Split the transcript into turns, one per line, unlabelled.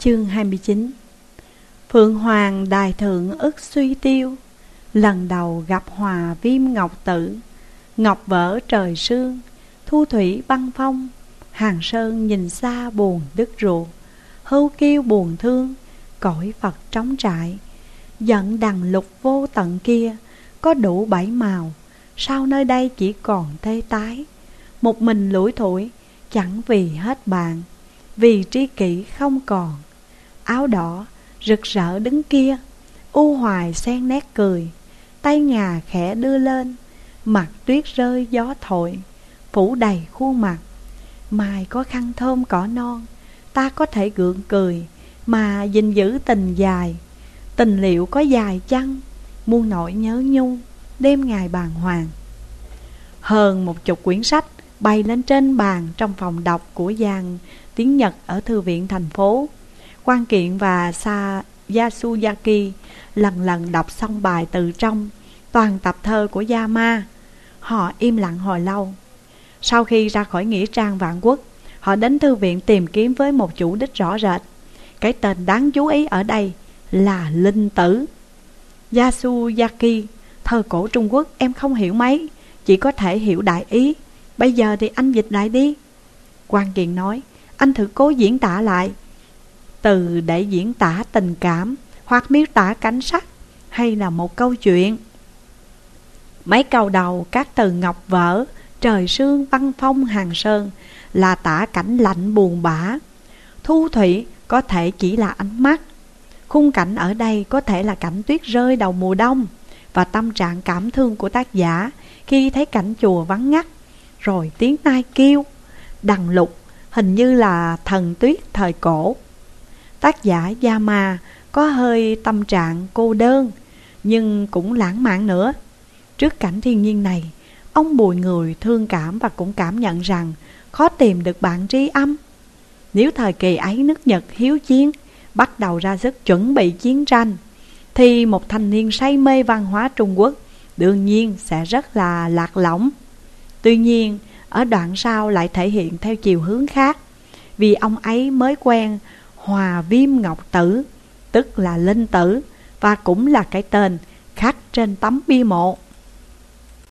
Chương 29 Phượng Hoàng đài thượng ức suy tiêu. Lần đầu gặp hòa viêm ngọc tử. Ngọc vỡ trời sương, Thu thủy băng phong. Hàng sơn nhìn xa buồn đứt ruột. Hưu kêu buồn thương, Cõi Phật trống trại. Giận đằng lục vô tận kia, Có đủ bảy màu. Sao nơi đây chỉ còn tê tái? Một mình lủi thủi, Chẳng vì hết bạn. Vì tri kỷ không còn Áo đỏ, rực rỡ đứng kia, U hoài sen nét cười. Tay ngà khẽ đưa lên, Mặt tuyết rơi gió thổi, Phủ đầy khuôn mặt. Mai có khăn thơm cỏ non, Ta có thể gượng cười, Mà gìn giữ tình dài. Tình liệu có dài chăng? Muôn nỗi nhớ nhung, Đêm ngày bàng hoàng. Hơn một chục quyển sách bay lên trên bàn Trong phòng đọc của giang, tiếng Nhật Ở thư viện thành phố. Quan Kiện và Sa Yasuyaki lần lần đọc xong bài từ trong toàn tập thơ của Yama. Họ im lặng hồi lâu. Sau khi ra khỏi nghĩa trang vạn quốc, họ đến thư viện tìm kiếm với một chủ đích rõ rệt. Cái tên đáng chú ý ở đây là Linh Tử. Yasuyaki, thơ cổ Trung Quốc em không hiểu mấy, chỉ có thể hiểu đại ý. Bây giờ thì anh dịch lại đi. Quan Kiền nói, anh thử cố diễn tả lại. Từ để diễn tả tình cảm hoặc miêu tả cảnh sắc hay là một câu chuyện. Mấy câu đầu các từ ngọc vỡ, trời sương băng phong hàng sơn là tả cảnh lạnh buồn bã. Thu thủy có thể chỉ là ánh mắt. Khung cảnh ở đây có thể là cảnh tuyết rơi đầu mùa đông và tâm trạng cảm thương của tác giả khi thấy cảnh chùa vắng ngắt. Rồi tiếng nai kêu, đằng lục hình như là thần tuyết thời cổ. Tác giả Yama có hơi tâm trạng cô đơn nhưng cũng lãng mạn nữa. Trước cảnh thiên nhiên này, ông bùi người thương cảm và cũng cảm nhận rằng khó tìm được bạn tri âm. Nếu thời kỳ ấy nước Nhật hiếu chiến, bắt đầu ra sức chuẩn bị chiến tranh, thì một thanh niên say mê văn hóa Trung Quốc đương nhiên sẽ rất là lạc lõng. Tuy nhiên, ở đoạn sau lại thể hiện theo chiều hướng khác, vì ông ấy mới quen Hòa Viêm Ngọc Tử, tức là Linh Tử, và cũng là cái tên khắc trên tấm bia mộ.